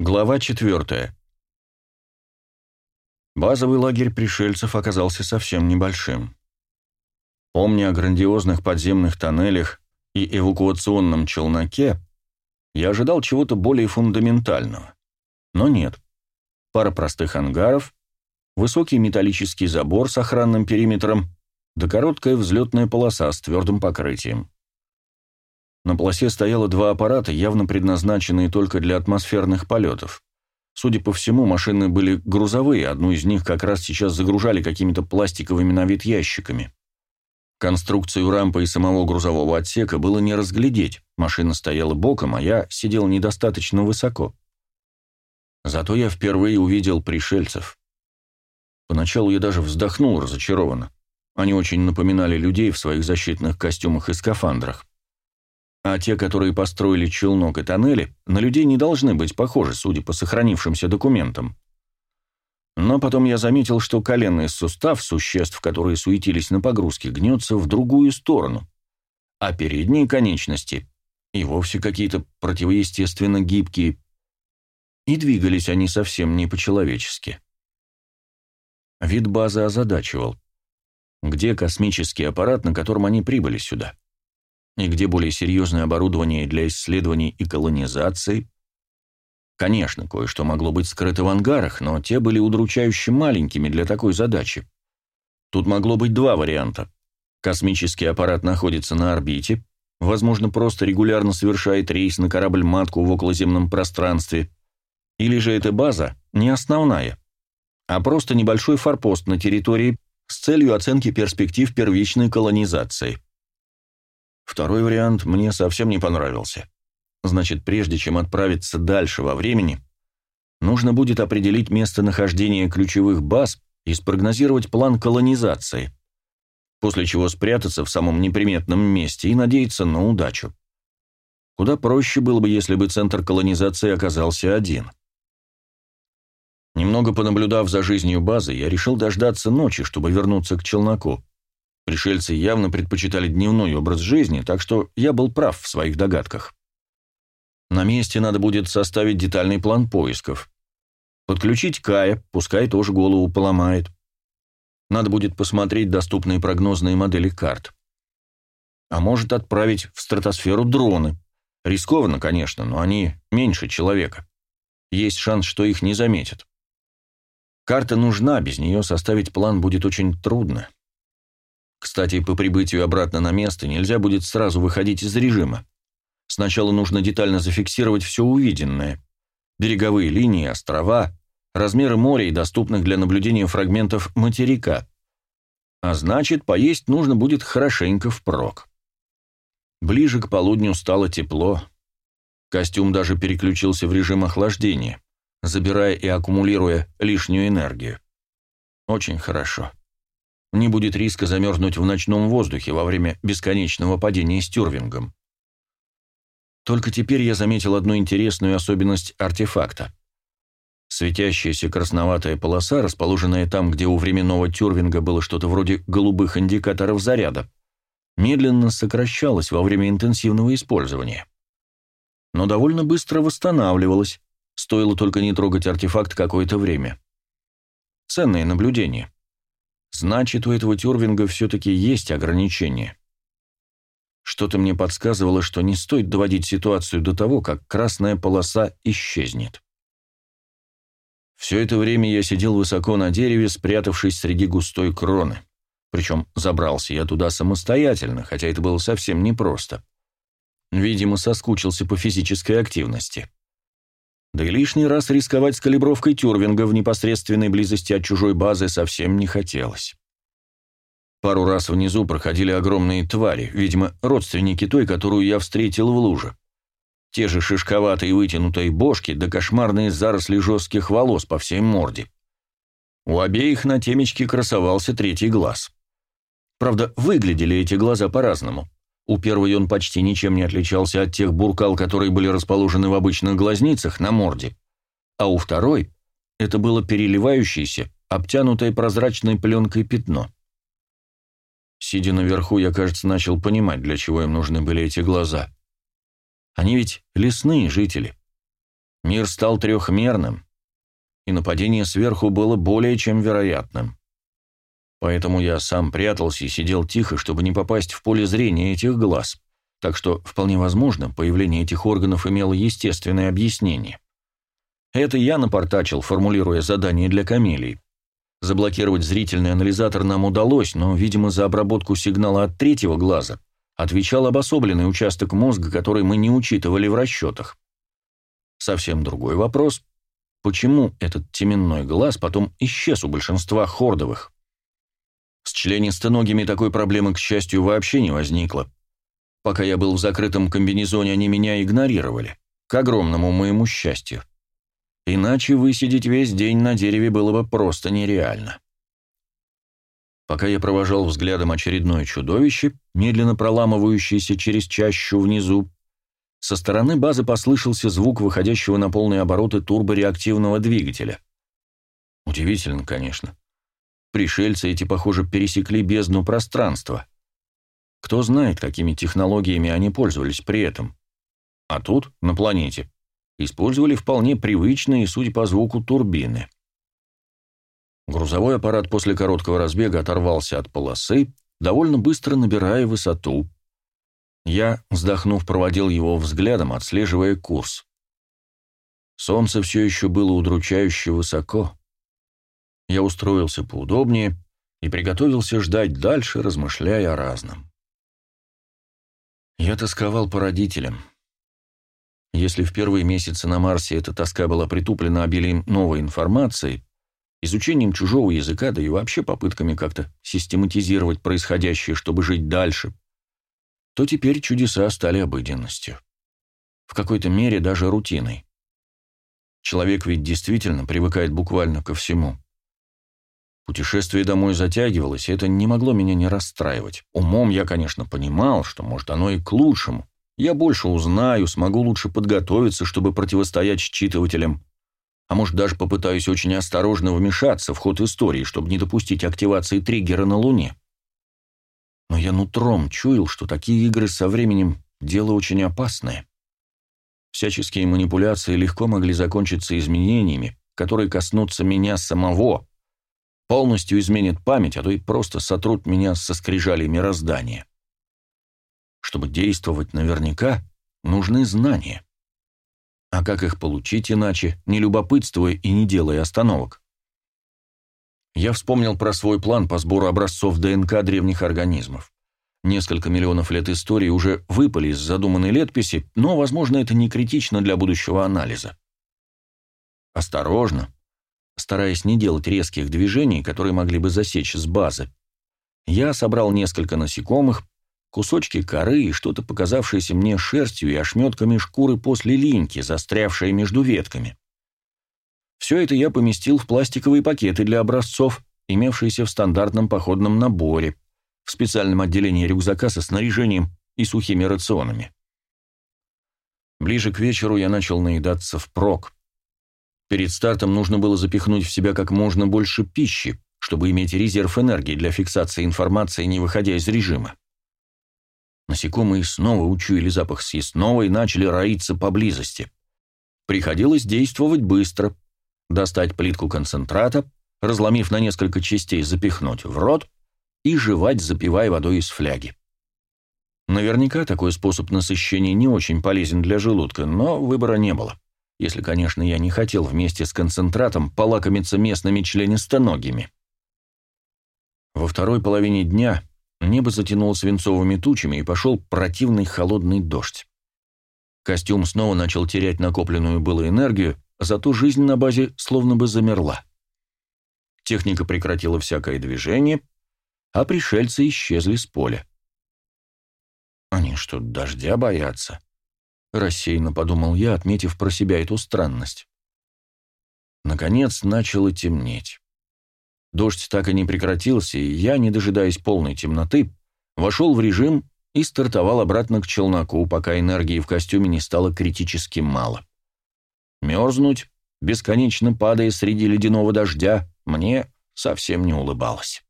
Глава 4. Базовый лагерь пришельцев оказался совсем небольшим. Помня о грандиозных подземных тоннелях и эвакуационном челноке, я ожидал чего-то более фундаментального. Но нет. Пара простых ангаров, высокий металлический забор с охранным периметром, да короткая взлетная полоса с твердым покрытием. На полосе стояло два аппарата, явно предназначенные только для атмосферных полетов. Судя по всему, машины были грузовые, одну из них как раз сейчас загружали какими-то пластиковыми на вид ящиками. Конструкцию рампы и самого грузового отсека было не разглядеть, машина стояла боком, а я сидел недостаточно высоко. Зато я впервые увидел пришельцев. Поначалу я даже вздохнул разочарованно. Они очень напоминали людей в своих защитных костюмах и скафандрах. А те, которые построили челнок и тоннели, на людей не должны быть похожи, судя по сохранившимся документам. Но потом я заметил, что коленный сустав существ, которые суетились на погрузке, гнется в другую сторону, а передние конечности и вовсе какие-то противоестественно гибкие, и двигались они совсем не по-человечески. Вид базы озадачивал. Где космический аппарат, на котором они прибыли сюда? И где более серьезное оборудование для исследований и колонизации. Конечно, кое-что могло быть скрыто в ангарах, но те были удручающе маленькими для такой задачи. Тут могло быть два варианта. Космический аппарат находится на орбите, возможно, просто регулярно совершает рейс на корабль-матку в околоземном пространстве, или же эта база не основная, а просто небольшой форпост на территории с целью оценки перспектив первичной колонизации. Второй вариант мне совсем не понравился. Значит, прежде чем отправиться дальше во времени, нужно будет определить местонахождение ключевых баз и спрогнозировать план колонизации, после чего спрятаться в самом неприметном месте и надеяться на удачу. Куда проще было бы, если бы центр колонизации оказался один. Немного понаблюдав за жизнью базы, я решил дождаться ночи, чтобы вернуться к челноку. Пришельцы явно предпочитали дневной образ жизни, так что я был прав в своих догадках. На месте надо будет составить детальный план поисков. Подключить Кая, пускай тоже голову поломает. Надо будет посмотреть доступные прогнозные модели карт. А может отправить в стратосферу дроны. Рискованно, конечно, но они меньше человека. Есть шанс, что их не заметят. Карта нужна, без нее составить план будет очень трудно. Кстати, по прибытию обратно на место нельзя будет сразу выходить из режима. Сначала нужно детально зафиксировать все увиденное. Береговые линии, острова, размеры моря и доступных для наблюдения фрагментов материка. А значит, поесть нужно будет хорошенько впрок. Ближе к полудню стало тепло. Костюм даже переключился в режим охлаждения, забирая и аккумулируя лишнюю энергию. Очень хорошо. Не будет риска замерзнуть в ночном воздухе во время бесконечного падения с тюрвингом. Только теперь я заметил одну интересную особенность артефакта. Светящаяся красноватая полоса, расположенная там, где у временного тюрвинга было что-то вроде голубых индикаторов заряда, медленно сокращалась во время интенсивного использования. Но довольно быстро восстанавливалась, стоило только не трогать артефакт какое-то время. Ценное наблюдение. Значит, у этого тюрвинга все-таки есть ограничения. Что-то мне подсказывало, что не стоит доводить ситуацию до того, как красная полоса исчезнет. Все это время я сидел высоко на дереве, спрятавшись среди густой кроны. Причем забрался я туда самостоятельно, хотя это было совсем непросто. Видимо, соскучился по физической активности. Да и лишний раз рисковать с калибровкой Тюрвинга в непосредственной близости от чужой базы совсем не хотелось. Пару раз внизу проходили огромные твари, видимо, родственники той, которую я встретил в луже. Те же шишковатые вытянутые бошки да кошмарные заросли жестких волос по всей морде. У обеих на темечке красовался третий глаз. Правда, выглядели эти глаза по-разному. У первой он почти ничем не отличался от тех буркал, которые были расположены в обычных глазницах на морде, а у второй это было переливающееся, обтянутое прозрачной пленкой пятно. Сидя наверху, я, кажется, начал понимать, для чего им нужны были эти глаза. Они ведь лесные жители. Мир стал трехмерным, и нападение сверху было более чем вероятным. Поэтому я сам прятался и сидел тихо, чтобы не попасть в поле зрения этих глаз, так что, вполне возможно, появление этих органов имело естественное объяснение. Это я напортачил, формулируя задание для камелий. Заблокировать зрительный анализатор нам удалось, но, видимо, за обработку сигнала от третьего глаза отвечал обособленный участок мозга, который мы не учитывали в расчетах. Совсем другой вопрос почему этот теменной глаз потом исчез у большинства хордовых. С членистоногими такой проблемы, к счастью, вообще не возникло. Пока я был в закрытом комбинезоне, они меня игнорировали, к огромному моему счастью. Иначе высидеть весь день на дереве было бы просто нереально. Пока я провожал взглядом очередное чудовище, медленно проламывающееся через чащу внизу, со стороны базы послышался звук выходящего на полные обороты турбореактивного двигателя. Удивительно, конечно. Пришельцы эти, похоже, пересекли бездну пространства. Кто знает, какими технологиями они пользовались при этом. А тут, на планете, использовали вполне привычные, судя по звуку, турбины. Грузовой аппарат после короткого разбега оторвался от полосы, довольно быстро набирая высоту. Я, вздохнув, проводил его взглядом, отслеживая курс. Солнце все еще было удручающе высоко. Я устроился поудобнее и приготовился ждать дальше, размышляя о разном. Я тосковал по родителям. Если в первые месяцы на Марсе эта тоска была притуплена обилием новой информации, изучением чужого языка, да и вообще попытками как-то систематизировать происходящее, чтобы жить дальше – то теперь чудеса стали обыденностью. В какой-то мере даже рутиной. Человек ведь действительно привыкает буквально ко всему. Путешествие домой затягивалось, и это не могло меня не расстраивать. Умом я, конечно, понимал, что, может, оно и к лучшему. Я больше узнаю, смогу лучше подготовиться, чтобы противостоять считывателям. А может, даже попытаюсь очень осторожно вмешаться в ход истории, чтобы не допустить активации триггера на Луне но я нутром чуял, что такие игры со временем – дело очень опасное. Всяческие манипуляции легко могли закончиться изменениями, которые коснутся меня самого, полностью изменят память, а то и просто сотрут меня со скрижалей мироздания. Чтобы действовать наверняка, нужны знания. А как их получить иначе, не любопытствуя и не делая остановок? Я вспомнил про свой план по сбору образцов ДНК древних организмов. Несколько миллионов лет истории уже выпали из задуманной летописи, но, возможно, это не критично для будущего анализа. Осторожно, стараясь не делать резких движений, которые могли бы засечь с базы, я собрал несколько насекомых, кусочки коры и что-то показавшееся мне шерстью и ошметками шкуры после линьки, застрявшие между ветками. Все это я поместил в пластиковые пакеты для образцов, имевшиеся в стандартном походном наборе, в специальном отделении рюкзака со снаряжением и сухими рационами. Ближе к вечеру я начал наедаться впрок. Перед стартом нужно было запихнуть в себя как можно больше пищи, чтобы иметь резерв энергии для фиксации информации, не выходя из режима. Насекомые снова учуяли запах съестного и начали роиться поблизости. Приходилось действовать быстро, достать плитку концентрата, разломив на несколько частей, запихнуть в рот и жевать, запивая водой из фляги. Наверняка такой способ насыщения не очень полезен для желудка, но выбора не было. Если, конечно, я не хотел вместе с концентратом полакомиться местными членистоногими. Во второй половине дня небо затянуло свинцовыми тучами и пошел противный холодный дождь. Костюм снова начал терять накопленную было энергию, зато жизнь на базе словно бы замерла. Техника прекратила всякое движение, а пришельцы исчезли с поля. «Они что, дождя боятся?» — рассеянно подумал я, отметив про себя эту странность. Наконец начало темнеть. Дождь так и не прекратился, и я, не дожидаясь полной темноты, вошел в режим и стартовал обратно к челноку, пока энергии в костюме не стало критически мало. Мерзнуть, бесконечно падая среди ледяного дождя, мне совсем не улыбалось.